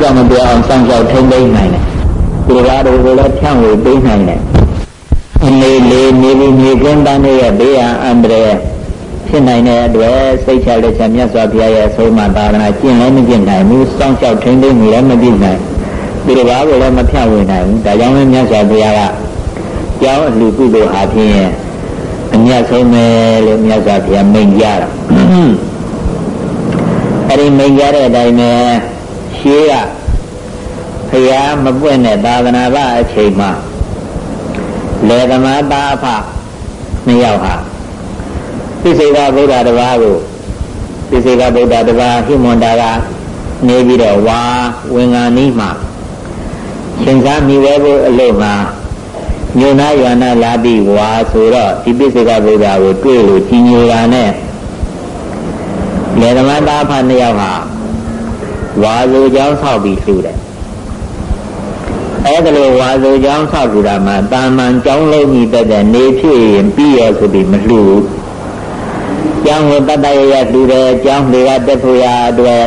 ကြောင့်မပြောအောင်စောင့်ရှောက်ထိန်းသိမ်းနိုင်တယ်ဒီလိုကားတွေကိုလည်းဖြန့်ဝေပေးနိုင်တယ်အနေလေးနေပြီးနေကင်းတန်းရဲ့ဘေးရန်အန္တရာယ်ဖြစ်နိုင်တဲ့အတွက်စိတ်ချလက်ချမြတ်စွာဘုရားရဲ့အဆုံးအမသာသနာကျင့်လည်းမကျင့်နိုင်ဘူးစောင့်ရှောက်ထိန်းသိမ်းနေလည်းမပြည့်နိုင်ဒီလိုကားကိုလည်းမဖြန့်ဝေနိုင်ဘူးဒါကြောင့်လည်းမြတ်စွာဘုရားကကျောင်းအလှကုသိုလ်ဟာဖြင့်အမြတ်ဆုံးပဲလို့မြတ်စွာဘုရားမိန့်ကြတာအဲဒီမိန့်ကြတဲ့အတိုင်းပဲ ရှေးကဘုရားမပွင့်တဲ့သာသနာ့ဘအချိန်မှာလေသမားသားအဖနှစ်ယောက်ဟာပိစိကဗုဒ္ဓတပါးကိုပိစိကဗုဒ္ဓတပါးဟိမွန်တာကနေပြီးတော့ဝါဝင်္ဂာနီးမှာရှင်သာမိဝဲဖို့အလို့မှာညုံနာယွာနာလာပြီးဝါဆိုတော့ဒီပိစိကဗုဒ္ဓကိုတွေ့လို့ကြီးညိုတာနဲ့လေသမားသားဖနှစ်ယောက်ဟာ ဝါဆိုကြောင်းဆောက်ပြီးလှူတယ်အဲ့ဒါလိုဝါဆိုကြောင်းဆောက်ကြတာမှာတာမန်ကြောင်းလုံးကြီးတက်တဲ့နေဖြစ်ရင်ပြီးရဆိုပြီးမလှူဘူးကျောင်းကိုတတ်တရရလှူတယ်ကျောင်းတွေကတက်ဖို့ရအတွက်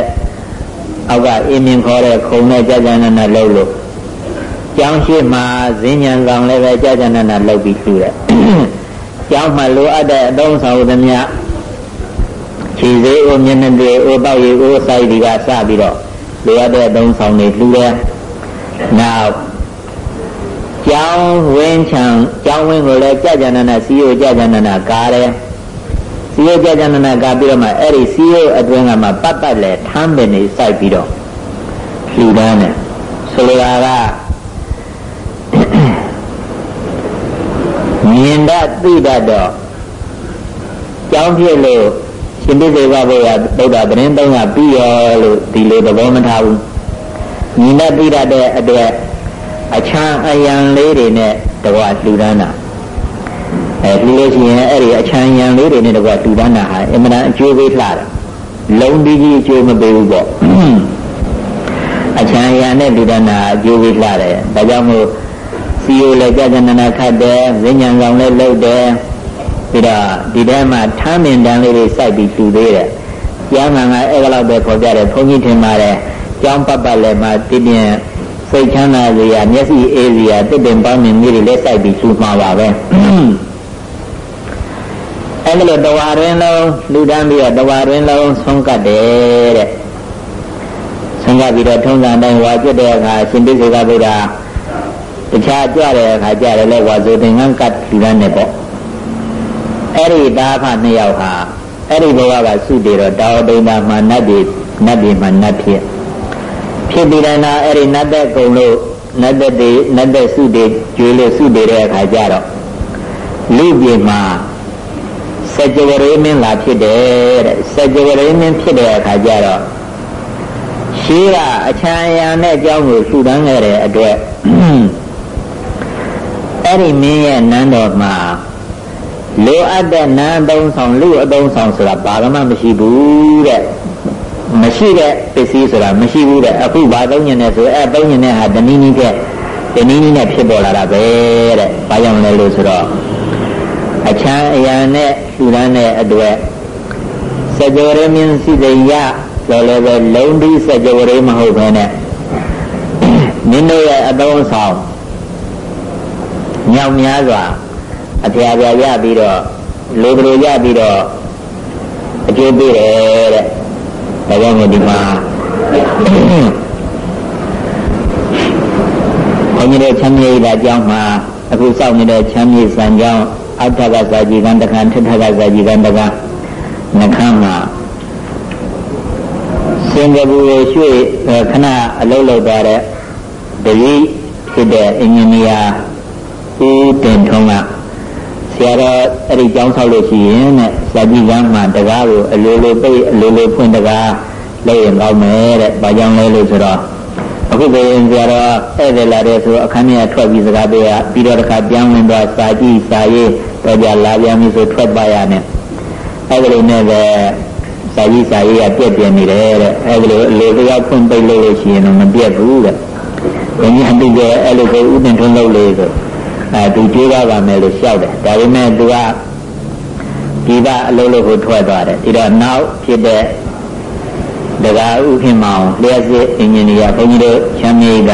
အောက်ကအင်းမြင်ခေါ်တဲ့ခုံနဲ့ကြာကြာနာနာလှုပ်လို့ကျောင်းရှိမှဇင်းညံဆောင်လည်းပဲကြာကြာနာနာလှုပ်ပြီးလှူတယ်ကျောင်းမှာလိုအပ်တဲ့အသုံးဆောင်သမျှခြေသေးဦးမျက်နှာတွေဦးပေါက်ရည်ဦးဆိုင်ဒီကစပြီးတော့ လိုအပ်တဲ့အသုံးဆောင်တွေလှူတယ်နောက်ကျောင်းဝင်းချံကျောင်းဝင်းကိုလည်းကြာကြာနာနာစီယိုကြာကြာနာနာကားတယ်စီယိုကြာကြာနာနာကားပြီးတော့မှအဲ့ဒီစီယိုအတွင်းကမှပတ်ပတ်လဲထမ်းပင်နေစိုက်ပြီးတော့လှူဒန်းတယ်ဆိုလိုတာကမြင်တတ်သိတတ်တော့ကျောင်းဖြစ်လို့ ရှင်ပိစေကဘုရားဗုဒ္ဓဗရင်သုံးကပြီးရောလို့ဒီလိုသဘောမထားဘူးမြင်တတ်သိတတ်တဲ့အတွက်အချမ်းအယံလေးတွေနဲ့တကွာလှူဒန်းတာအဲလှူလို့ရှိရင်အဲ့ဒီအချမ်းယံလေးတွေနဲ့တကွာလှူဒန်းတာဟာအမှန်တန်အကျိုးပေးလှတာလုံးပြီးကြီးအကျိုးမပေးဘူးပေါ့အချမ်းယံနဲ့လှူဒန်းတာအကျိုးပေးလှတယ်ဒါကြောင့်မို့စီယိုလည်းကြာကြာနာနာခတ်တယ်ဝိညာဉ်ကောင်လည်းလှုပ်တယ် ပြီးတော့ဒီထဲမှာထမ်းမင်တန်းလေးတွေစိုက်ပြီးလှူသေးတယ်ကျမ်းဂန်ကအဲ့ကလောက်ပဲခေါ်ကြတယ်ဘုန်းကြီးထင်ပါတယ်ကျောင်းပတ်ပတ်လည်းမှာတည်ပြင်းစိတ်ချမ်းသာစရာမျက်စိအေးစရာတစ်ပင်ပေါင်းမြင်ကြီးတွေလည်းစိုက်ပြီးလှူမှာပါပဲအဲ့လိုတဝါရင်းလုံးလူတန်းပြီးတော့တဝါရင်းလုံးဆုံးကတ်တယ်တဲ့ဆုံးကတ်ပြီးတော့ထုံးစံတိုင်းဝါကျွတ်တဲ့အခါရှင်ပိစေကဗုဒ္ဓတခြားကြွတဲ့အခါကြတယ်လဲဝါဇုသင်္ကန်းကတ်လူတန်းနေပေါ့ အဲ့ဒီသားဖနှစ်ယောက်ဟာအဲ့ဒီဘဝကစုတည်တော့တာဝတိန်တာမှာနတ်တွေနတ်တွေမှာနတ်ဖြစ်ဖြစ်ပြီးတဲ့နောက်အဲ့ဒီနတ်သက်ကုံလို့နတ်သက်တွေနတ်သက်စုတည်ကျွေးလို့စုတည်တဲ့အခါကျတော့လူပြည်မှာစัจ java ရေမင်းလာဖြစ်တယ်တဲ့စัจ java ရေမင်းဖြစ်တဲ့အခါကျတော့ရှိကအချမ်းအယံနဲ့အကြောင်းကိုထူတန်းခဲ့တဲ့အတွက်အဲ့ဒီမင်းရဲ့နန်းတော်မှာ လိုအပ်တဲ့နန်းအသုံးဆောင်လူအသုံးဆောင်ဆိုတာဘာမှမရှိဘူးတဲ့မရှိတဲ့ပစ္စည်းဆိုတာမရှိဘူးတဲ့အခုဘာသုံးညင်နေဆိုအဲသုံးညင်တဲ့ဟာတနည်းနည်းတဲ့တနည်းနည်းနဲ့ဖြစ်ပေါ်လာတာပဲတဲ့ဘာကြောင့်လဲလို့ဆိုတော့အချမ်းအယံနဲ့လူရန်တဲ့အတွက်စကြဝဠာမြင်စိတယလောလည်းပဲလုံးပြီးစကြဝဠာမဟုတ်ဘဲနဲ့မင်းတို့ရဲ့အသုံးဆောင်ညောင်များစွာ အဖျားပြရပြီးတော့လိုကလေးရပြီးတော့အကျိုးပေးတယ်တဲ့ဒါကြောင့်မို့ဒီမှာဘုန်းကြီးတို့ချမ်းမြေ့တာကြောင်းမှာအခုစောင့်နေတဲ့ချမ်းမြေ့စံကြောင်းအောက်ထကစာကြည်ကံတခါထထကစာကြည်ကံတခါနှခမ်းမှာစင်ကာပူကိုရွှေ့ခဏအလုပ်လုပ်သွားတဲ့တတိဖြစ်တဲ့အင်ဂျင်နီယာဦးတင်ထုံးက ဆရာတော်အဲ့ဒီကျောင်းဆောက်လို့ရှိရင်တဲ့စာကြည့်ကမ်းမှာတကားကိုအလိုလိုပိတ်အလိုလိုဖွင့်တကားလုပ်ရင်ကောင်းမယ်တဲ့။ဘာကြောင့်လဲလို့ဆိုတော့အခုပဲဆရာတော်ဧည့်သည်လာတဲ့ဆိုအခန်းထဲထွက်ပြီးစကားပြောရပြီးတော့တစ်ခါပြန်ဝင်သွားစာကြည့်စာရေးတော့ကြလာပြန်ပြီဆိုထွက်ပါရနဲ့။အဲ့ဒီလိုနဲ့ပဲစာကြည့်စာရေးကပြက်ပြက်နေတယ်တဲ့။အဲ့ဒီလိုအလိုတရားဖွင့်ပိတ်လို့လို့ရှိရင်တော့မပြက်ဘူးတဲ့။ဘုန်းကြီးအတိတ်ကအဲ့လိုကိုဥပင်ထုံးလုပ်လေဆို အဲသူကြိုးစားပါမယ်လို့လျှောက်တယ်ဒါပေမဲ့သူကဒီကအလုံးလုံးကိုထွက်သွားတယ်ဒီတော့နောက်ဖြစ်တဲ့ဒကာဥခင်မောင်လျှက်စစ်အင်ဂျင်နီယာဘုန်းကြီးတို့ချမ်းမြေက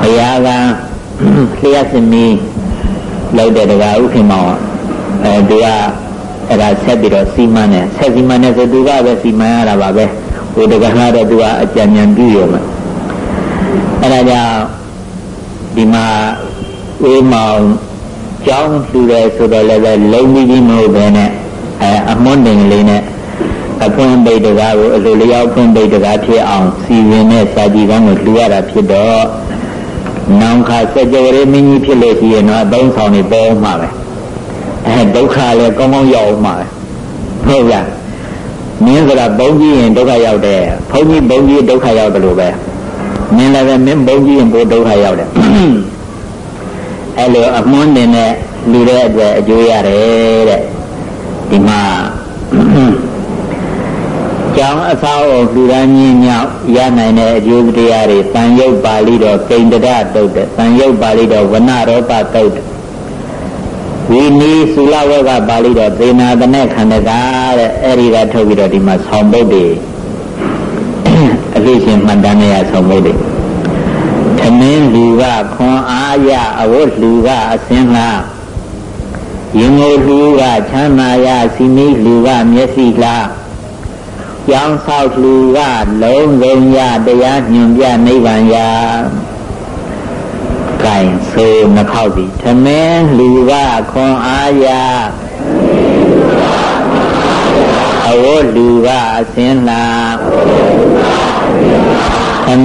ဘုရားကလျှက်စစ်မီးလောက်တဲ့ဒကာဥခင်မောင်အဲသူကအဲ့ဒါဆက်ပြီးတော့စီမံတယ်ဆက်စီမံတယ်ဆိုသူကပဲစီမံရတာပါပဲဟိုတကကတော့သူကအကြံဉာဏ်ပြုရမှာအဲ့ဒါကြောင့်ဒီမှာ ဝေးမောင်ကြောင်းလှူတယ်ဆိုတော့လည်းပဲလုံးပြီးကြီးမဟုတ်ပဲနဲ့အဲအမွန်းတင်လေးနဲ့အဖွင့်ပိတ်တကားကိုအလိုလျောက်ဖွင့်ပိတ်တကားဖြစ်အောင်စီရင်တဲ့စာကြည့်ကောင်းကိုလှူရတာဖြစ်တော့နောင်ခါစကြဝဠာမင်းကြီးဖြစ်လို့ရှိရင်တော့အသုံးဆောင်နေပေါ်မှာပဲအဲဒုက္ခလည်းကောင်းကောင်းရောက်မှာပဲဟုတ်လားမင်းဆိုတာဘုံကြီးရင်ဒုက္ခရောက်တယ်ဘုံကြီးဘုံကြီးဒုက္ခရောက်တယ်လို့ပဲမင်းလည်းပဲမင်းဘုံကြီးရင်ဘိုးဒုက္ခရောက်တယ် အဲ့လိုအမွန်းတင်တဲ့လူတဲ့အတွက်အကျိုးရတယ်တဲ့ဒီမှာကြောင်းအသောအလူရန်ကြီးမြောက်ရနိုင်တဲ့အကျိုးတရားတွေတန်ရုပ်ပါဠိတော်ကိန္ဒရတုတ်တဲ့တန်ရုပ်ပါဠိတော်ဝနရောပတုတ်တဲ့ဝိနည်းသုလဝကပါဠိတော်သေနာတနဲ့ခန္ဓကာတဲ့အဲ့ဒီကထုတ်ပြီးတော့ဒီမှာဆောင်းပုတ်တွေအလို့ရှင်မှန်တမ်းရဆောင်းပုတ်တွေ သမင်းလူကခွန်အားရအဝတ်လူကအစင်းလားရင်ငိုလူကချမ်းသာရစီမီလူကမျက်စိလားကြောင်းဆောက်လူကလုံးလုံးရတရားညွန်ပြနိဗ္ဗာန်ရာကင်ဆိုနှခောက်ပြီသမင်းလူကခွန်အားရအဝတ်လူကအစင်းလားသ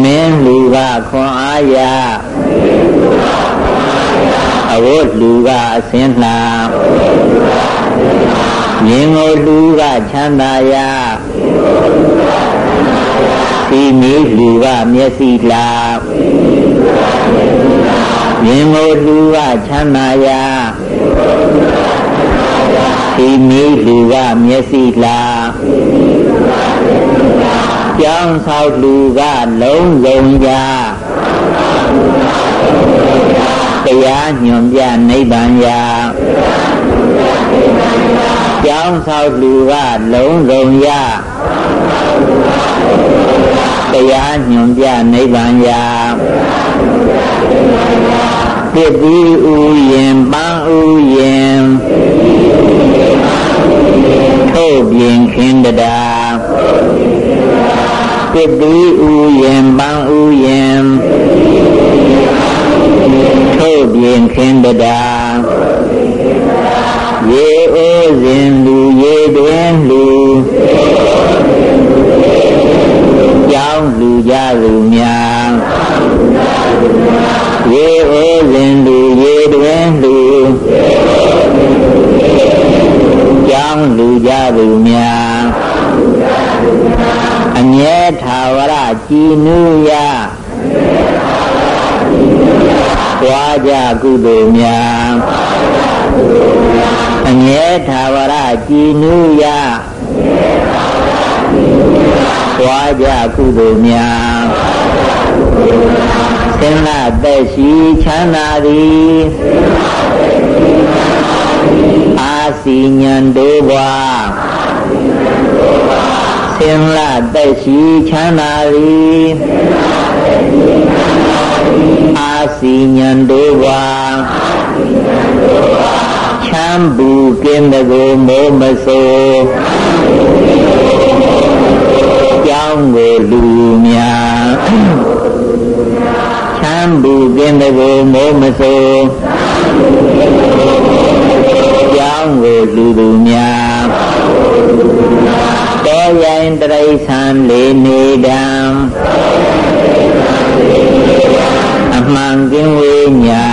မင်းလူကခွန်အားရအဝတ်လူကအစင်းလားမြင်ကိုလူကချမ်းသာရဒီမီလူကမျက်စိလားမြင်ကိုလူကချမ်းသာရဒီမီလူကမျက်စိလား ကြောင်းဆောက်လူကလုံးလုံးရာတရားညွန်ပြနိဗ္ဗာန်ရာကြောင်းဆောက်လူကလုံးလုံးရတရားညွန်ပြနိဗ္ဗာန်ရာတတိဥယင်ပန်းဥယင်ထုတ်ပြင်ခင်းတ ရာတတိဥယင်ပန်းဥယင် သိုလ်များသင်္လသက်ရှိချမ်းသာသည်အာစီညံတို့ဘွားသင်္လသက်ရှိချမ်းသာသည်အာစီညံတို့ဘွားချမ်းဘူးကင်းတဲ့ကိုမိုးမဆိုး ကြောင်းကိုလူများချမ်းဘူးကင်းတဲ့ကိုမိုးမဆိုးကြောင်းကိုလူသူများတော်ရိုင်းတရိษံလေးနေတံအမှန်ကင်းဝေးညာ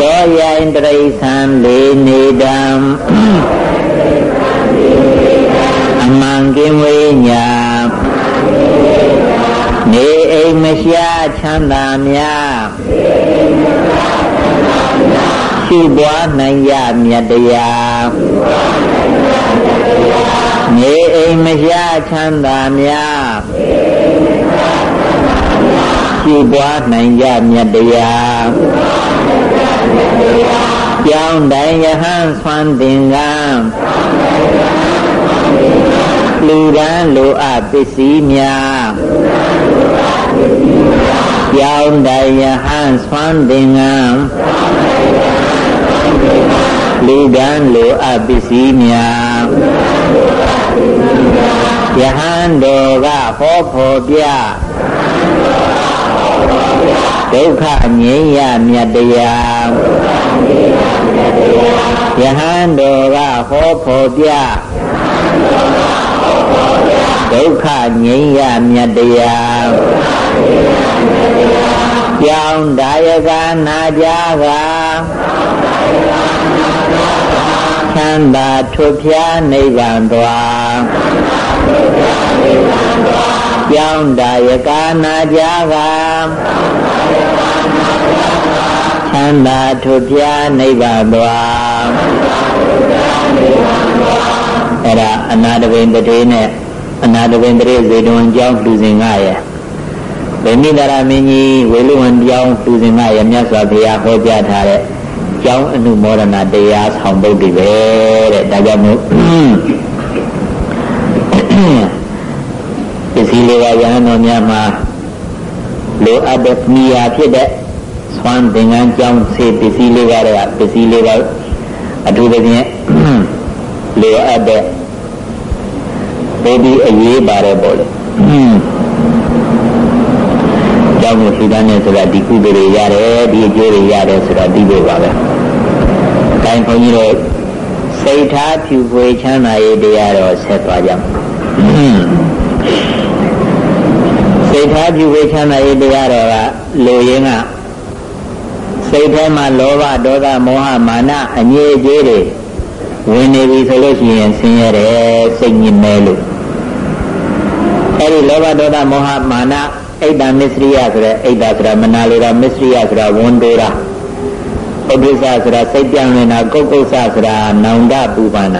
တော်ရိုင်းတရိษံလေးနေတံအ မှန်ကင်းဝေးညာနေအိမ်မရှားချမ်းသာများရှိပွားနိုင်ရမြတ်တရားနေအိမ်မရှားချမ်းသာများရှိပွားနိုင်ကြမြတ်တရားကြောင်းတိုင်းယဟန်ဆွမ်းတင်ကံ လူရန်လိုအပ်ပစ္စည်းများကြောင်းတယဟန်ဆွမ်းသင်္ကန်းလူရန်လိုအပ်ပစ္စည်းများယဟန်တော်ကဟောဖို့ပြဒုက္ခငြိမ်းရမြတ်တရားယဟန်တော်ကဟောဖို့ပြ ဒုက္ခငြိမ်းရမြတ်တရားကြောင်းဒါယကနာကြကချမ်းသာထွဖြားနိဗ္ဗာန်သွားကြောင်းဒါယကနာကြကချမ်းသာထွဖြားနိဗ္ဗာန်သွား အဲ့ဒါအနာတပင်တတိနဲ့အနာတပင်တရေဇေတဝန်ကျောင်းလူစဉ်ငါရဲ့ဗိမိတရမင်းကြီးဝေလူဝန်ကျောင်းလူစဉ်ငါရဲ့မြတ်စွာဘုရားဟောကြားထားတဲ့ကျောင်းအနုမောဒနာတရားဆောင်ပုဒ်တွေပဲတဲ့ဒါကြောင့်မို့ပစ္စည်းလေးပါးရဟန်းတော်များမှာလိုအပ်တဲ့မိယာဖြစ်တဲ့သွမ်းသင်္ကန်းကျောင်းစေပစ္စည်းလေးပါးတဲ့ပစ္စည်းလေးပါးအထူးသဖြင့် လိုအပ်တဲ့ပိုးပြီးအရေးပါတယ်ပေါ့လေကျောင်းကိုထူတန်းနေဆိုတာဒီကုသိုလ်တွေရတယ်ဒီအကျိုးတွေရတယ်ဆိုတာသိဖို့ပါပဲ။ဒါဘုန်းကြီးတို့စိတ်ထားဖြူဖွေချမ်းသာရေးတရားတော်ဆက်သွားကြမယ်။စိတ်ထားဖြူဖွေချမ်းသာရေးတရားတော်ကလူရင်းကစိတ်ထဲမှာလောဘဒေါသမောဟမာနအငြိအကျေးတွေ ဝင်နေပြီဆိုလို့ရှိရင်ဆင်းရဲတယ်စိတ်ညစ်မဲလို့အဲ့ဒီလောဘဒေါသမောဟမာနအိတ်တမစ္စရိယဆိုတဲ့အိတ်တာဆိုတာမနာလိုတာမစ္စရိယဆိုတာဝန်တိုတာဥဒ္ဒစ္စဆိုတာစိတ်ပြောင်းနေတာကုတ်ကုတ်ဆဆိုတာနောင်တပူပါဏ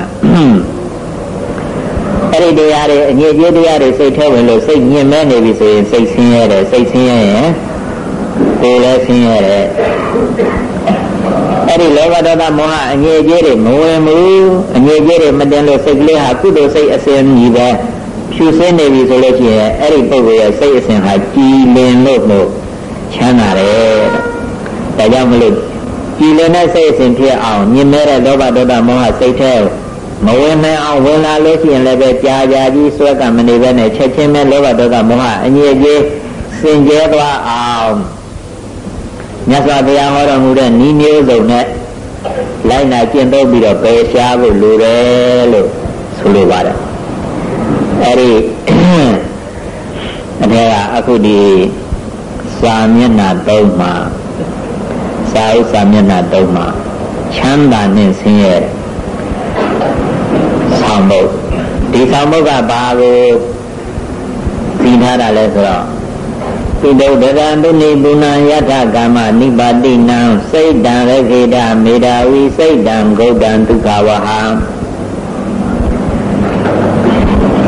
အဲ့ဒီတရားတွေအငြိအကျေးတရားတွေစိတ်ထဲဝင်လို့စိတ်ညစ်မဲနေပြီဆိုရင်စိတ်ဆင်းရဲတယ်စိတ်ဆင်းရဲရင်ကိုယ်လည်းဆင်းရဲတယ် အဲ့ဒီလောဘဒေါသမောဟအငြိအကျေးတွေမဝင်ဘူးအငြိအကျေးတွေမတင်လို့စိတ်ကလေးဟာကုသိုလ်စိတ်အစဉ်ကြီးပဲဖြူစင်းနေပြီဆိုလို့ရှိရင်အဲ့ဒီပုဂ္ဂိုလ်ရဲ့စိတ်အစဉ်ဟာကြည်လင်လို့လို့ချမ်းသာတယ်ဒါကြောင့်မလို့ကြည်လင်တဲ့စိတ်အစဉ်ဖြစ်အောင်မြင်မဲ့တဲ့လောဘဒေါသမောဟစိတ်ထဲမဝင်နိုင်အောင်ဝင်လာလို့ရှိရင်လည်းပဲကြာကြာကြီးဆွဲကမနေပဲနဲ့ချက်ချင်းပဲလောဘဒေါသမောဟအငြိအကျေးစင်ကြဲသွားအောင် မြတ်စွာဘုရားဟောတော်မူတဲ့ဤမျိုးစုံနဲ့လိုက်နာကျင့်သုံးပြီးတော့ပယ်ရှားဖို့လိုတယ်လို့ဆိုလိုပါတယ်အဲ့ဒီအထဲကအခုဒီစာမျက်နှာသုံးမှာစာဥစ္စာမျက်နှာသုံးမှာချမ်းသာနဲ့ဆင်းရဲဆောင်ဖို့ဒီဆောင်ဖို့ကဘာကိုသိထားတာလဲဆိုတော့ ပိတုဒရံတုနိပုဏ္ဏယထကာမနိပါတိနံစိတ်တံရခေတမေတာဝီစိတ်တံဂௌတံဒုက္ခဝဟံ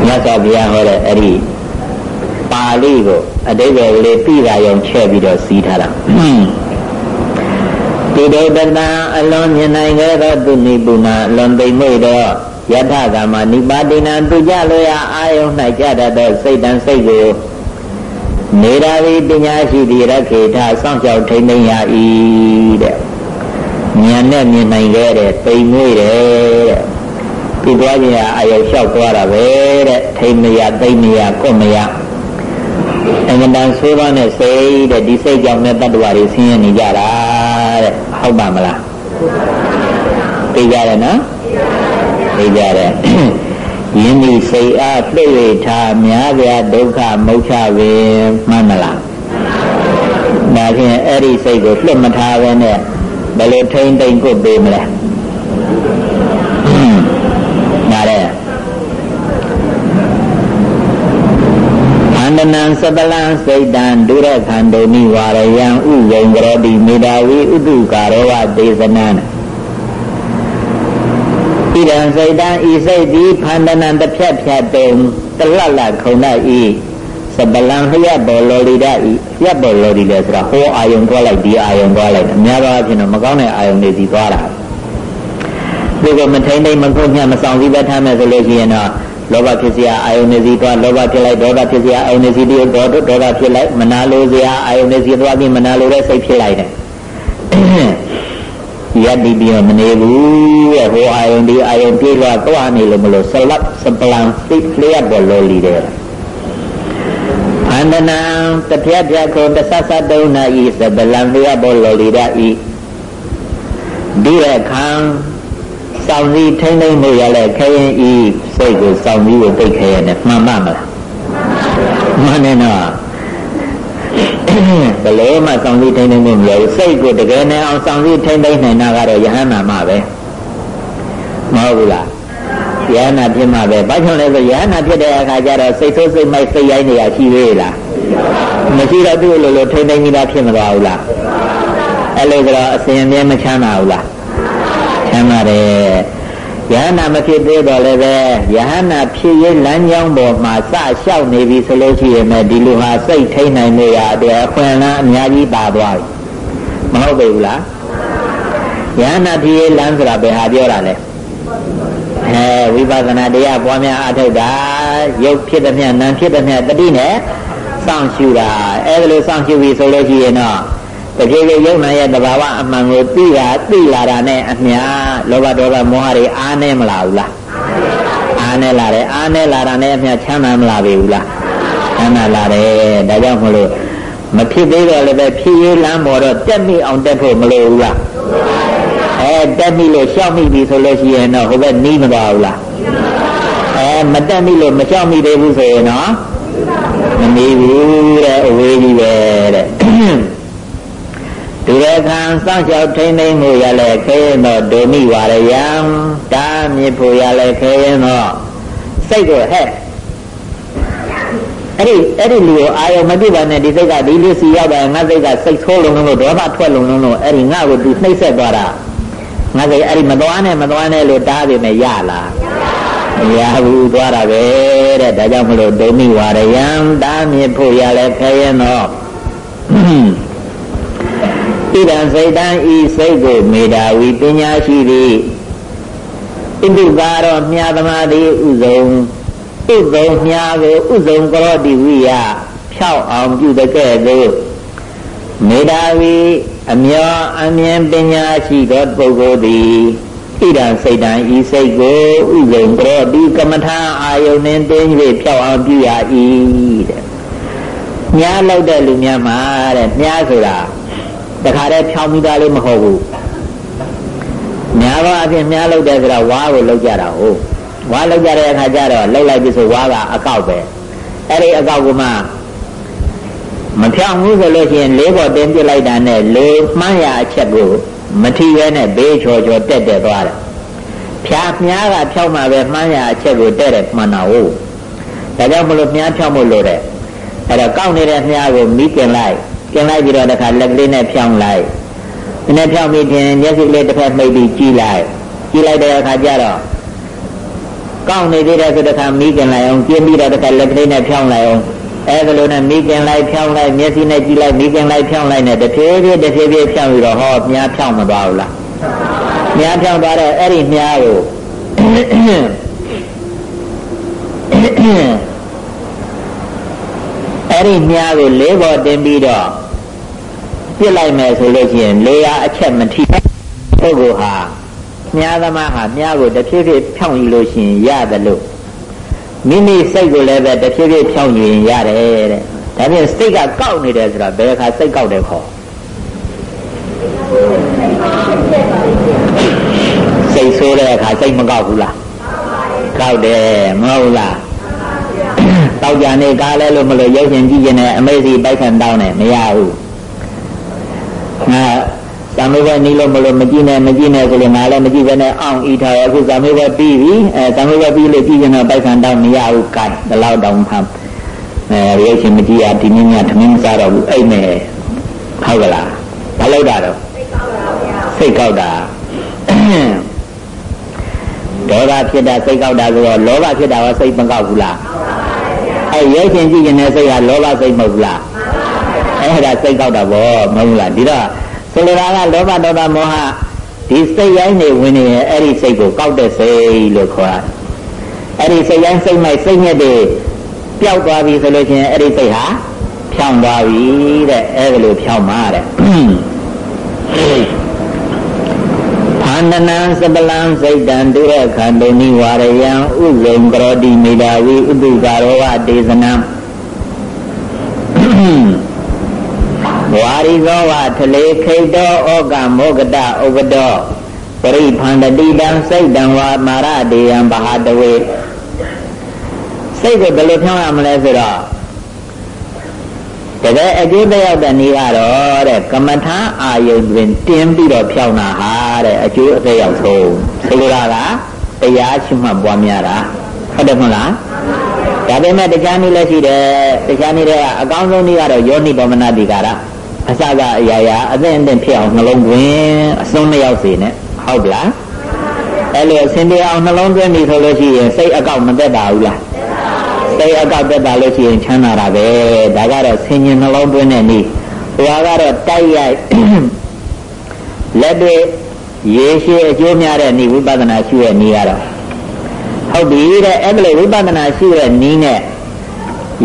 မြတ်စွာဘုရားဟောတဲ့အဲ့ဒီပါဠိကိုအတိပ္ပယ်လေးပြတာရောချဲ့ပြီးတော့စီးထားတာပိတုဒရံအလွန်မြင်နိုင်ခဲ့သောသူနိပုဏ္ဏအလွန်သိမ့်မွေ့သောယထကာမနိပါတိနံသူကြလို့ရအာယုန်၌ကြတတ်သောစိတ်တံစိတ်ကို နေရာဝိပညာရှိတိရခေထစောင့်ရှောက်ထိမ့်သိမ်းရ၏တဲ့ဉာဏ်နဲ့မြင်နိုင်ခဲ့တဲ့ပိန်မွေးတယ်တဲ့ဒီသွားခြင်းဟာအယုတ်လျှောက်သွားတာပဲတဲ့ထိမ့်မရသိမ့်မရကွတ်မရအမှန်တန်ဆိုးပါနဲ့စိတ်တဲ့ဒီစိတ်ကြောင့်နဲ့တတ္တဝါတွေဆင်းရဲနေကြတာတဲ့ဟုတ်ပါမလားသိကြတယ်နော်သိကြတယ် ယင်းဒီစိတ်အားပြည့်ဝထားများပြဒုက္ခမုတ်ချပင်မှန်မလားဒါဖြင့်အဲ့ဒီစိတ်ကိုလွတ်မထားဘဲနဲ့ဘယ်လိုထိမ့်သိမ့်ကုတ်ပေးမလဲနားရဲအန္တနံသတလံစိတ်တံဒုရခန္တုနိဝရယံဥယုံကရောတိမေတာဝိဥတုကာရောဝဒေသနံ ဣဒံစိတ်တံဤစိတ်သည်ခန္ဓနံတစ်ဖြတ်ဖြတ်တုံတလလခုံ၌ဤစပလံဟရဘောလောလီဒဤရဘောလောလီလဲဆိုတာဟိုအာယုံသွားလိုက်ဒီအာယုံသွားလိုက်အများသောအားဖြင့်တော့မကောင်းတဲ့အာယုံတွေဒီသွားတာဒီကမထိန်ထိန်မကုတ်ညမဆောင်ပြီးပဲထားမယ်ဆိုလို့ရှိရင်တော့လောဘဖြစ်စရာအာယုန်နေစီသွားလောဘဖြစ်လိုက်ဒေါသဖြစ်စရာအာယုန်နေစီဒီဒေါသဒေါသဖြစ်လိုက်မနာလိုစရာအာယုန်နေစီသွားပြီးမနာလိုတဲ့စိတ်ဖြစ်လိုက်တယ် ယက်ဒီပြီးမနေဘူးတဲ့ဟိုအာယုန်ဒီအာယုန်ပြေးလာသွားနေလို့မလို့ဆလပ်စပလန်သိလျက်ပေါ်လို့လီတယ်အန္တနာတပြတ်ပြတ်ကိုတဆဆတုံနာဤစပလန်လျက်ပေါ်လို့လီရဤဒီရခံစောင့်စည်းထိမ့်သိမ့်မှုရလဲခရင်ဤစိတ်ကိုစောင့်စည်းကိုသိခရဲနဲ့မှန်မှမလားမှန်နေတော့ ဘလို့မှစောင့်စည်းထိမ့်သိမ့်မှုမရဘူးစိတ်ကိုတကယ်နဲ့အောင်စောင့်စည်းထိမ့်သိမ့်နိုင်တာကတော့ယဟန္တာမှပဲမဟုတ်ဘူးလားယဟနာဖြစ်မှာပဲဘာကြောင့်လဲဆိုယဟနာဖြစ်တဲ့အခါကျတော့စိတ်ဆိုးစိတ်မိုက်စိတ်ရိုင်းနေရရှိသေးလားမရှိတော့သူ့လိုလိုထိမ့်သိမ့်ပြီးသားဖြစ်မသွားဘူးလားအဲ့လိုဆိုတော့အစဉ်အမြဲမချမ်းသာဘူးလားချမ်းသာတယ် ယဟနာမဖြစ်သေးတော့လည်းပဲယဟနာဖြစ်ရေးလမ်းကြောင်းပေါ်မှာစလျှောက်နေပြီဆိုလို့ရှိရင်ဒီလူဟာစိတ်ထိနိုင်နေရအတွက်အခွင့်အလမ်းအများကြီးပါသွားပြီမဟုတ်ပေဘူးလားယဟနာဖြစ်ရေးလမ်းဆိုတာဘယ်ဟာပြောတာလဲအဲဝိပဿနာတရားပွားများအထုတ်တာရုပ်ဖြစ်တဲ့မြတ်နာမ်ဖြစ်တဲ့မြတ်တတိနဲ့စောင့်ရှုတာအဲဒါလိုစောင့်ရှုပြီဆိုလို့ရှိရင်တော့ တကယ်ကိုယုံနာရဲ့တဘာဝအမှန်ကိုသိတာသိလာတာနဲ့အမြလောဘဒေါသမောဟတွေအားနေမလာဘူးလားအားနေလာတယ်အားနေလာတာနဲ့အမြချမ်းသာမလာပြီဘူးလားချမ်းသာလာတယ်ဒါကြောင့်မလို့မဖြစ်သေးတော့လည်းပဲဖြစ်ရေးလမ်းပေါ်တော့တက်မိအောင်တက်ဖို့မလိုဘူးလားအဲတက်မိလို့ရှောက်မိပြီဆိုလို့ရှိရင်တော့ဟိုဘက်နီးမသွားဘူးလားအဲမတက်မိလို့မရှောက်မိသေးဘူးဆိုရင်တော့မနီးဘူးတဲ့အဝေးကြီးပဲတဲ့ ဒီရခံစောင့်ရှောက်ထိမ့်သိမ့်မှုရလဲခဲရင်တော့ဒုမိဝါရယံတာမြစ်ဖို့ရလဲခဲရင်တော့စိတ်ကိုဟဲ့အဲ့ဒီအဲ့ဒီလူကိုအာယုံမပြပါနဲ့ဒီစိတ်ကဒီလူစီရောက်တယ်ငါစိတ်ကစိတ်ဆိုးလုံးလုံးလို့ဒေါသထွက်လုံးလုံးလို့အဲ့ဒီငါ့ကိုသူနှိမ့်ဆက်သွားတာငါစိတ်အဲ့ဒီမသွားနဲ့မသွားနဲ့လို့တားပြီမဲ့ရလားမရဘူးသွားတာပဲတဲ့ဒါကြောင့်မလို့ဒုမိဝါရယံတာမြစ်ဖို့ရလဲခဲရင်တော့ ဣဒံစိတ်တံဤစိတ်ကိုမေတာဝီပညာရှိသည်ဣတုကာရောမြာသမာတိဥဇုံဥဇုံမြာကိုဥဇုံကရောတိဝိယဖြောက်အောင်ပြုတဲ့ကဲ့သို့မေတာဝီအမျောအမြင်ပညာရှိသောပုဂ္ဂိုလ်သည်ဣဒံစိတ်တံဤစိတ်ကိုဥဇုံကရောတိကမ္မထာအာယုန်နှင့်တင်း၍ဖြောက်အောင်ပြုရ၏တဲ့မြားလောက်တဲ့လူများမှာတဲ့မြားဆိုတာ တခါတည်းဖြောင်းမိသားလေးမဟုတ်ဘူးများသောအဖြစ်များလောက်တယ်ဆိုတော့ဝါးကိုလောက်ကြတာဟုတ်ဝါးလောက်ကြတဲ့အခါကျတော့လောက်လိုက်ပြီဆိုဝါးကအကောက်ပဲအဲ့ဒီအကောက်ကမှမဖြောင်းဘူးဆိုလို့ရှိရင်လေးပေါ်တင်းပြစ်လိုက်တာနဲ့လေမှန်းရအချက်ကိုမထီရဲနဲ့ဘေးချော်ချော်တက်တက်သွားတယ်ဖြာမြားကဖြောင်းမှာပဲမှန်းရအချက်ကိုတက်တယ်မှန်တာဟုတ်ဒါကြောင့်မလို့မြားဖြောင်းဖို့လိုတယ်အဲ့တော့ကောက်နေတဲ့မြားကိုမိကျင်လိုက် ကျင်လိုက်ပြီးတော့တခါလက်ကလေးနဲ့ဖြောင်းလိုက်ဒီနဲ့ဖြောင်းပြီးတင်မျက်စိလေးတစ်ဖက်မှိတ်ပြီးကြည့်လိုက်ကြည့်လိုက်တဲ့အခါကျတော့ကောင်းနေသေးတယ်ဆိုတခါမိကျင်လိုက်အောင်ကျင်းပြီးတော့တခါလက်ကလေးနဲ့ဖြောင်းလိုက်အောင်အဲဒါလိုနဲ့မိကျင်လိုက်ဖြောင်းလိုက်မျက်စိနဲ့ကြည့်လိုက်မိကျင်လိုက်ဖြောင်းလိုက်နဲ့တဖြည်းဖြည်းတဖြည်းဖြည်းဖြောင်းပြီးတော့ဟောမြားဖြောင်းမသွားဘူးလားမြားဖြောင်းသွားတော့အဲ့ဒီမြားကို အဲ့ဒီမြားကိုလေးပေါ်တင်ပြီးတော့ပြစ်လိုက်မယ်ဆိုလို့ရှိရင်လေယာအချက်မထိပုဂ္ဂိုလ်ဟာမြားသမားဟာမြားကိုတဖြည်းဖြည်းဖြောင်းယူလို့ရှိရင်ရတယ်လို့မိမိစိတ်ကိုလည်းပဲတဖြည်းဖြည်းဖြောင်းယူရင်ရတယ်တဲ့ဒါဖြင့်စိတ်ကကောက်နေတယ်ဆိုတာဘယ်အခါစိတ်ကောက်တယ်ခေါ်စိတ်ဆိုးတဲ့အခါစိတ်မကောက်ဘူးလားကောက်တယ်မဟုတ်လား တောက်ကြနေကားလဲလို့မလို့ရုပ်ရှင်ကြည့်ရင်လည်းအမေစီပိုက်ခံတောင်းတယ်မရဘူးငါဇာမေဘနီးလို့မလို့မကြည့်နဲ့မကြည့်နဲ့ဆိုလို့ငါလည်းမကြည့်ဘဲနဲ့အောင်ဤထားရအခုဇာမေဘပြီးပြီအဲဇာမေဘပြီးလို့ကြည့်ရင်တော့ပိုက်ခံတောင်းမရဘူးကဲဒီလောက်တောင်ဖမ်းအဲရုပ်ရှင်မကြည့်ရဒီနေ့ညသမင်းမစားတော့ဘူးအိတ်မယ်ဟုတ်ကလားဘာလို့တာတော့စိတ်ကောက်တာဒေါသဖြစ်တာစိတ်ကောက်တာဆိုတော့လောဘဖြစ်တာကစိတ်မကောက်ဘူးလား အဲရုပ်ရှင်ကြည့်ရင်လည်းစိတ်ကလောဘစိတ်မဟုတ်ဘူးလားအဲ့ဒါစိတ်ကောက်တာဗောမဟုတ်လားဒီတော့ဆိုလိုတာကလောဘဒေါသမောဟဒီစိတ်ရိုင်းနေဝင်နေရင်အဲ့ဒီစိတ်ကိုကောက်တဲ့စိတ်လို့ခေါ်တာအဲ့ဒီစိတ်တိုင်းစိတ်မိုက်စိတ်ညက်တွေပျောက်သွားပြီဆိုလို့ချင်းအဲ့ဒီစိတ်ဟာဖြောင်းသွားပြီတဲ့အဲ့ဒါလိုဖြောင်းမှာတဲ့ဖ န္ဒနံစပလံစိတ်တံဒုရခန္တုနိဝရယံဥဇုံကရောတိမိတာဝိဥတုကာရောဝဒေသနံဝါရိသောဝထလေခိတောဩကမောကတဥပဒောပရိဖန္တတိတံစိတ်တံဝါမာရတေယံဘာဟတဝေစိတ်ကိုဘယ်လိုဖြောင်းရမလဲဆိုတော့တကယ်အကျိုးတရားတဲ့နေကတော့တဲ့ကမ္မထာအာယုန်တွင်တင်းပြီးတော့ဖြောင်းတာဟာ တဲ့အကျိုးအသက်ရောက်ဆုံးဆိုလိုတာကတရားရှိမှပွားများတာဟုတ်တယ်မဟုတ်လားဒါပေမဲ့တရားနည်းလည်းရှိတယ်တရားနည်းတွေကအကောင်းဆုံးနည်းကတော့ယောနိပမနတိကာရအစကအရာရာအသင့်အသင့်ဖြစ်အောင်နှလုံးသွင်းအစွန်းမရောက်စေနဲ့ဟုတ်လားအဲ့လိုအစဉ်ပြေအောင်နှလုံးသွင်းပြီဆိုလို့ရှိရင်စိတ်အကောက်မသက်ပါဘူးလားစိတ်အကောက်သက်ပါလို့ရှိရင်ချမ်းသာတာပဲဒါကတော့ဆင်ញင်နှလုံးသွင်းတဲ့နည်းဟိုကတော့တိုက်ရိုက်လက်တွေ ရေရှည်အကျိုးများတဲ့နည်းဝိပဿနာရှိတဲ့နည်းကတော့ဟုတ်ပြီတဲ့အဲ့လိုဝိပဿနာရှိတဲ့နည်းနဲ့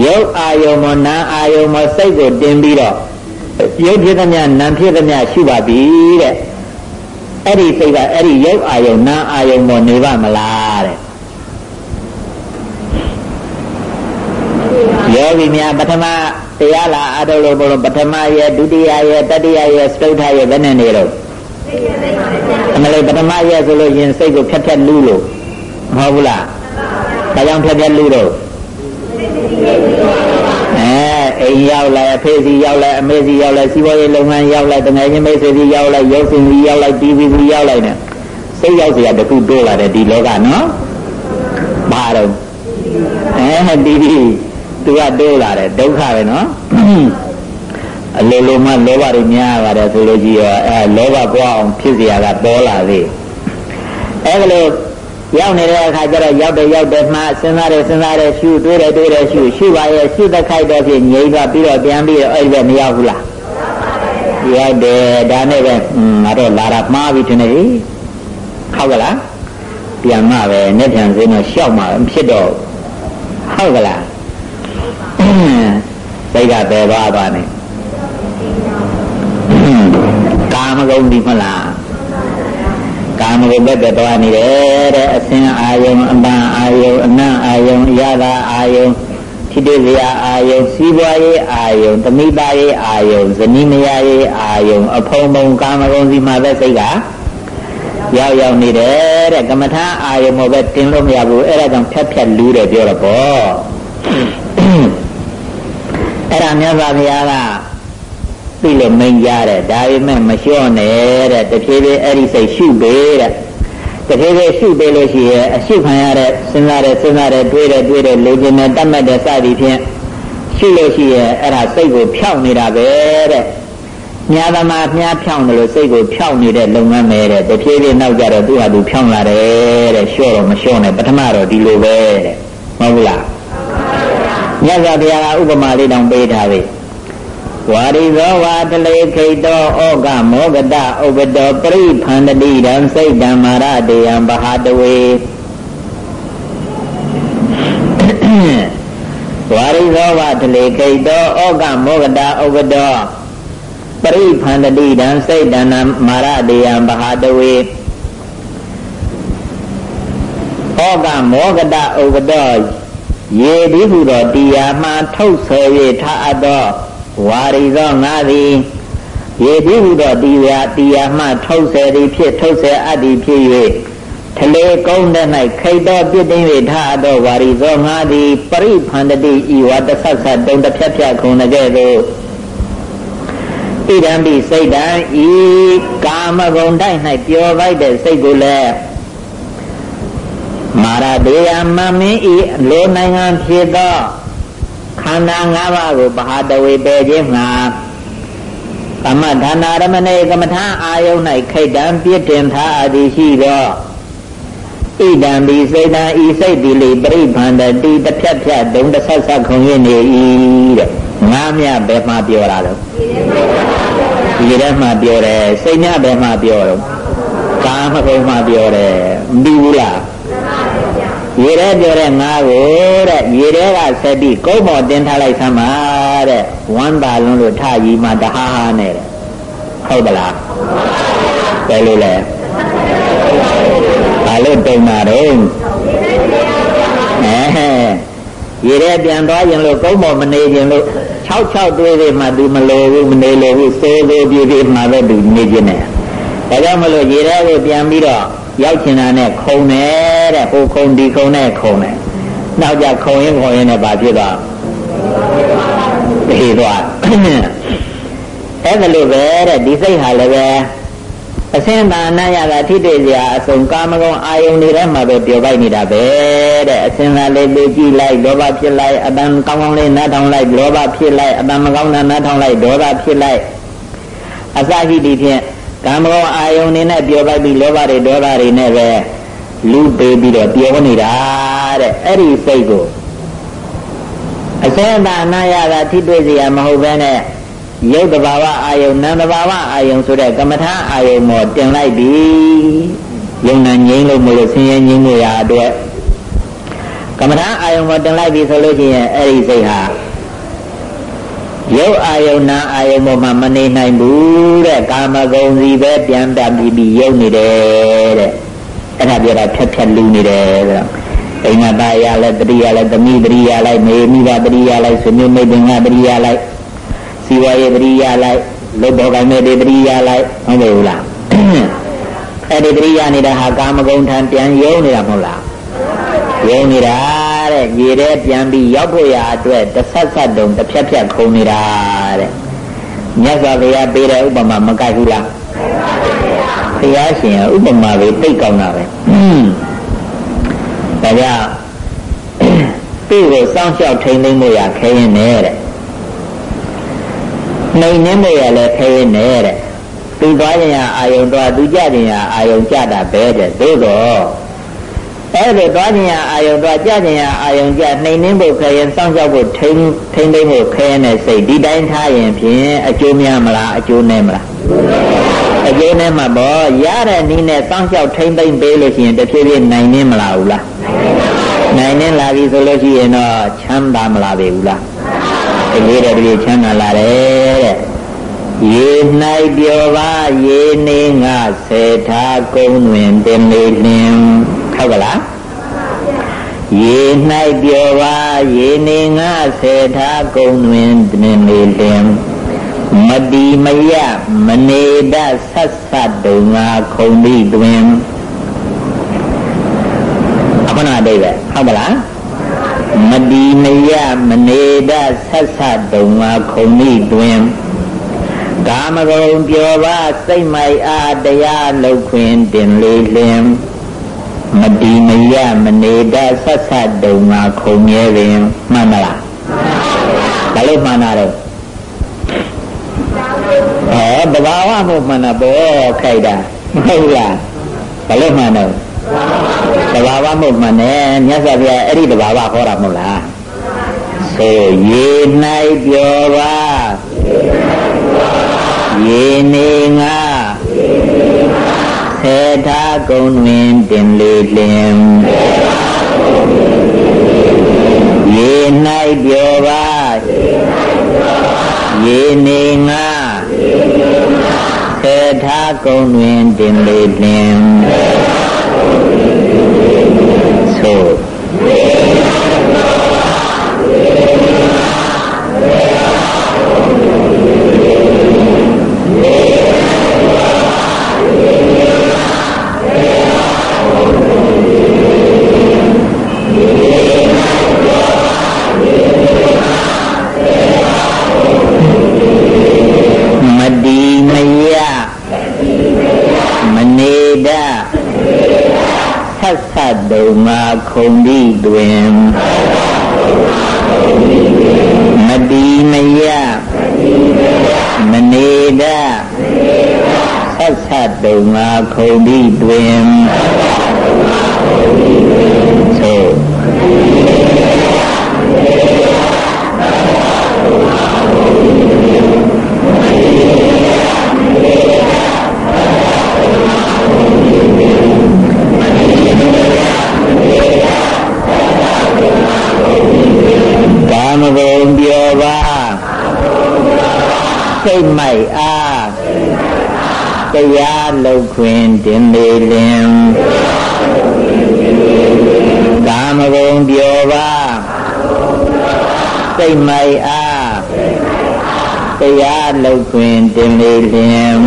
ရုပ်အာယုံမနာအာယုံမစိတ်ကိုတင်ပြီးတော့ရုပ်ဖြစ်သမျှနာမ်ဖြစ်သမျှရှိပါပြီတဲ့အဲ့ဒီစိတ်ကအဲ့ဒီရုပ်အာယုံနာမ်အာယုံပေါ်နေပါမလားတဲ့ယောဂီများပထမတရားလာအထုတ်လို့ဘုလို့ပထမရဲ့ဒုတိယရဲ့တတိယရဲ့စတုထရဲ့ဘယ်နဲ့နေတော့အ မလေးပထမရဲ့ဆိုလို့ရင်စိတ်ကိုဖြတ်ဖြတ်လူးလို့မဟုတ်ဘူးလားဒါကြောင့်ဖြတ်ဖြတ်လူးတော့အိမ်ရောက်လိုက်အဖေစီရောက်လိုက်အမေစီရောက်လိုက်စီးပွားရေးလုပ်ငန်းရောက်လိုက်တငယ်ချင်းမိတ်ဆွေစီရောက်လိုက်ရုပ်ရှင်စီရောက်လိုက်တီဗီစီရောက်လိုက်နဲ့စိတ်ရောက်စရာတခုတိုးလာတယ်ဒီလောကနော်ဘာတော့အဲဒီဒီသူကတိုးလာတယ်ဒုက္ခပဲနော် အလိုလိုမှလောဘတွေများပါတယ်ဆိုလို့ကြည့်ရောအဲလောဘပွားအောင်ဖြစ်เสียတာပေါ်လာသေးအဲလိုရောက်နေတဲ့အခါကျတော့ရောက်တယ်ရောက်တယ်မှစဉ်းစားတယ်စဉ်းစားတယ်ရှုတွေးတယ်တွေးတယ်ရှုရှုပါရဲ့ရှုတဲ့ခိုက်တော့ဖြစ်ငြိမ့်သွားပြီးတော့ပြန်ပြီးတော့အဲ့ဒီပဲမရောက်ဘူးလားရောက်တယ်ဒါနဲ့ပဲငါတော့လာတာမှားပြီထင်တယ်ဟုတ်ကလားပြန်မှပဲနဲ့ပြန်စင်းတော့ရှောက်မှမဖြစ်တော့ဟုတ်ကလားစိတ်ကပဲသွားပါနဲ့ ကာမဂုဏ်ဒီမလားကာမဂုဏ်ဘက်သွားနေတယ်တဲ့အစင်းအာယုံအပန်းအာယုံအနံ့အာယုံရတာအာယုံထိတိစရာအာယုံစီးပွားရေးအာယုံသမိသားရေးအာယုံဇနီးမယားရေးအာယုံအဖုံဖုံကာမဂုဏ်စီမှာပဲစိတ်ကရောက်ရောက်နေတယ်တဲ့ကမ္မထာအာယုံမပဲတင်လို့မရဘူးအဲ့ဒါကြောင့်ဖြတ်ဖြတ်လူးတယ်ပြောတော့ပေါ့အဲ့ဒါမြတ်စွာဘုရားက သိလို့မိန်ကြတဲ့ဒါပေမဲ့မလျှော့နဲ့တဲ့တဖြည်းဖြည်းအဲ့ဒီစိတ်ရှုပေးတဲ့တဖြည်းဖြည်းရှုပေးလို့ရှိရင်အရှုခံရတဲ့စဉ်းစားတဲ့စဉ်းစားတဲ့တွေးတဲ့တွေးတဲ့လေ့ကျင့်တဲ့တတ်မှတ်တဲ့စသည်ဖြင့်ရှုလို့ရှိရင်အဲ့ဒါစိတ်ကိုဖြောင်းနေတာပဲတဲ့ညာသမားမြားဖြောင်းတယ်လို့စိတ်ကိုဖြောင်းနေတဲ့လုပ်ငန်းပဲတဲ့တဖြည်းဖြည်းနောက်ကြတော့သူ့ဟာသူဖြောင်းလာတယ်တဲ့လျှော့တော့မလျှော့နဲ့ပထမတော့ဒီလိုပဲတဲ့မဟုတ်ဘူးလားမြတ်စွာဘုရားကဥပမာလေးတောင်ပေးထားပြီ ဝါရိသောဝါတလေခိတောဩကမောကတဥပတောပရိဖန္တတိတံစိတ်ဓမ္မာရတေယံဘဟာတဝေဝါရိသောဝါတလေခိတောဩကမောကတဥပတောပရိဖန္တတိတံစိတ်ဓမ္မာရတေယံဘဟာတဝေဩကမောကတဥပတောရေဒီဟုသောတရားမှထုတ်ဆွဲ၍ထားအပ်သော ဝါရီသောငါသည်ရေတိဟုသောတရားတရားမှထုတ်ဆယ်သည်ဖြစ်ထုတ်ဆယ်အပ်သည်ဖြစ်၍ထလေကုန်းတဲ့၌ခိတ်တော်ပြစ်သိမ့်၍ထားသောဝါရီသောငါသည်ပရိဖန္တတိဤဝတဆတ်ဆတ်တုံတစ်ဖြတ်ဖြတ်ခုံကဲ့သို့ဣဒံပိစိတ်တံဤကာမဂုဏ်တိုက်၌ပျော်ပိုက်တဲ့စိတ်ကိုလည်းမာရတေယမမင်းဤလိုနိုင်ငံဖြစ်သော ခန္ဓာ၅ပါးကိုပဟာတဝေပယ်ခြင်းငှာသမဒါနာရမဏေကမ္မထာအာယုန်၌ခိတ်တံပြည့်တင်ထားအသည်ရှိသောဣဒံဘိစေတံဤစိတ်တိလိပရိဗန္တတိတဖြတ်ဖြတ်ဒုံတဆက်ဆက်ခုံရနေ၏တဲ့ငါမြဘယ်မှာပြောတာလဲဒီထဲမှာပြောတယ်စိတ်ညဘယ်မှာပြောတော့ကာမဂုဏ်မှာပြောတယ်မပြီးဘူးလားဟ ရေထဲပြောတဲ့ငါကိုတဲ့ရေထဲကဆက်ပြီးကုန်းပေါ်တင်ထားလိုက်သမှာတဲ့ဝမ်းပါလုံးလို့ထကြီးမှတဟားဟာနဲ့တဲ့ဟုတ်သလားဘယ်လိုလဲဘာလို့တုံတာတော့အဲရေထဲပြန်သွားရင်လို့ကုန်းပေါ်မနေခြင်းလို့6 6တွေးတွေမှသူမလိုဘူးမနေလိုဘူးစိုးစိုးပြေးပြေးမှပဲသူနေခြင်းနဲ့ဒါကြောင့်မလို့ရေထဲကိုပြန်ပြီးတော့ ရောက်ချင်တာနဲ့ခုံတယ်တဲ့ဟိုခုံဒီခုံနဲ့ခုံတယ်နောက်ကြခုံရင်ခုံရင်နဲ့ပါဖြစ်သွားပြေးသွားအဲ့ဒါလိုပဲတဲ့ဒီစိတ်ဟာလည်းပဲအစင်းသာနာရတာထိတွေ့စရာအစုံကာမဂုဏ်အာယုန်တွေထဲမှာပဲပျော်ပိုက်နေတာပဲတဲ့အစင်းသာလေးသိကြည့်လိုက်လောဘဖြစ်လိုက်အတန်ကောင်းကောင်းလေးနားထောင်လိုက်လောဘဖြစ်လိုက်အတန်မကောင်းတာနားထောင်လိုက်ဒေါသဖြစ်လိုက်အစရှိသည်ဖြင့် ကာမဂုဏ်အာယုန်တွေနဲ့ပျော်ပိုက်ပြီးလောဘတွေဒေါသတွေနဲ့ပဲလူပေးပြီးတော့ပျော်နေတာတဲ့အဲ့ဒီစိတ်ကိုအစင်းသာနာရတာထိတွေ့စရာမဟုတ်ဘဲနဲ့ရုပ်တဘာဝအာယုံနာမ်တဘာဝအာယုံဆိုတဲ့ကမ္မထာအာယုံမောတင်လိုက်ပြီယုံနာငြိမ်းလို့မလို့ဆင်းရဲငြိမ်းလို့ရအတွက်ကမ္မထာအာယုံမောတင်လိုက်ပြီဆိုလို့ရှိရင်အဲ့ဒီစိတ်ဟာ ရုပ်အာယုံနာအာယုံပေါ်မှာမနေနိုင်ဘူးတဲ့ကာမဂုဏ်စီပဲပြန်တပြီးပြီးယုံနေတယ်တဲ့အဲ့ဒါပြောတာဖြတ်ဖြတ်လူနေတယ်ဆိုတော့အိမ်မသားရလဲတတိယလဲသမီးတတိယလိုက်မေမိဘတတိယလိုက်ဆွေမျိုးမိတ်ပင်ကတတိယလိုက်စီဝါရေးတတိယလိုက်လုတ်တော်ကိုင်းမဲ့တတိယလိုက်ဟုတ်တယ်ဘူးလားအဲ့ဒီတတိယနေတာဟာကာမဂုဏ်ထံပြန်ယုံနေတာမဟုတ်လားယုံနေတာတဲ့ ရေထဲပြန်ပြီးရောက်ဖို့ရာအတွက်တစ်ဆက်ဆက်တုံတစ်ဖြတ်ဖြတ်ခုံနေတာတဲ့မြတ်စွာဘုရားပေးတဲ့ဥပမာမကိုက်ဘူးလားဘုရားရှင်ဥပမာပဲသိကောင်းတာပဲဒါကြောင့်သူ့ကိုစောင့်ရှောက်ထိန်းသိမ်းမှုရခဲရင်နဲ့နှိမ်နှင်းလို့ရလဲခဲရင်နဲ့တဲ့သူသွားခြင်းဟာအာယုံသွားသူကြခြင်းဟာအာယုံကြတာပဲတဲ့သို့တော့ အဲ့ဒီသွားခြင်းဟာအာယုံသွားကြခြင်းဟာအာယုံကြနှိမ်နှင်းဖို့ခဲရင်စောင့်ရှောက်ဖို့ထိန်းထိန်းသိမ်းဖို့ခဲရင်တဲ့စိတ်ဒီတိုင်းထားရင်ဖြင့်အကျိုးများမလားအကျိုးနည်းမလားအကျိုးနည်းမှာပေါ့ရတဲ့နည်းနဲ့စောင့်ရှောက်ထိန်းသိမ်းပေးလို့ရှိရင်တဖြည်းဖြည်းနိုင်နှင်းမလားဘူးလားနိုင်နှင်းလာပြီဆိုလို့ရှိရင်တော့ချမ်းသာမလားပဲဘူးလားတကယ်တဲ့တကယ်ချမ်းသာလာတယ်တဲ့ရေ၌ပြောပါရေနေငါဆေထားကုန်းတွင်တင်လေလင် ဟုတ်ကလားရေ၌ပြောပါရေနေငါဆေထားကုန်းတွင်တင်လေလင်မတိမယမနေတဆက်ဆက်တုံငါခုံပြီးတွင်အခုနအတိတ်ပဲဟုတ်ကလားမတိမယမနေတဆက်ဆက်တုံငါခုံမိတွင်ကာမဂုဏ်ပြောပါစိတ်မိုက်အားတရားလောက်ခွင်တင်လေလင် မတိမယမနေတဆက်ဆက်တုံငါခုံမြဲပင်မှန်မလားဘာလို့မှန်တာတော့အဲတဘာဝမို့မှန်တာပေါ့ခိုက်တာမဟုတ်လားဘာလို့မှန်တော့တဘာဝမဟုတ်မှနဲ့မြတ်စွာဘုရားအဲ့ဒီတဘာဝဟောတာမဟုတ်လားဆိုရေ၌ပြောပါရေနေငါ ဆေထာကုံတွင်တင်လေလင်ရေ၌ပြောပါရေနေငါဆေထာကုံတွင်တင်လေလင်ခုံ သည့်တွင်မတိမယမနေတဆက်ဆက်တုံငါခုံသည့်တွင်မ စိတ်မိုက်အားတရားလုတ်ခွင်တင်လေလင်ကာမဂုံပြောပါစိတ်မိုက်အားတရားလုတ်ခွင်တင်လေလင်